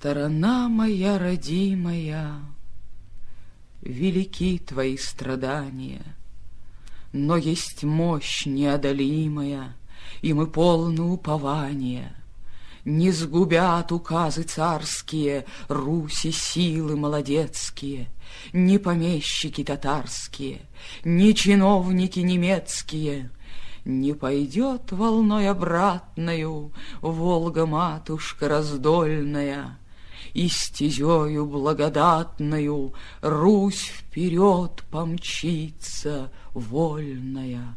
Сторона моя родимая, Велики твои страдания, Но есть мощь неодолимая, И мы полны упования. Не сгубят указы царские Руси силы молодецкие, Ни помещики татарские, Ни чиновники немецкие — не пойдет волной обратною Волга-матушка раздольная, И стезею благодатною Русь вперед помчится вольная.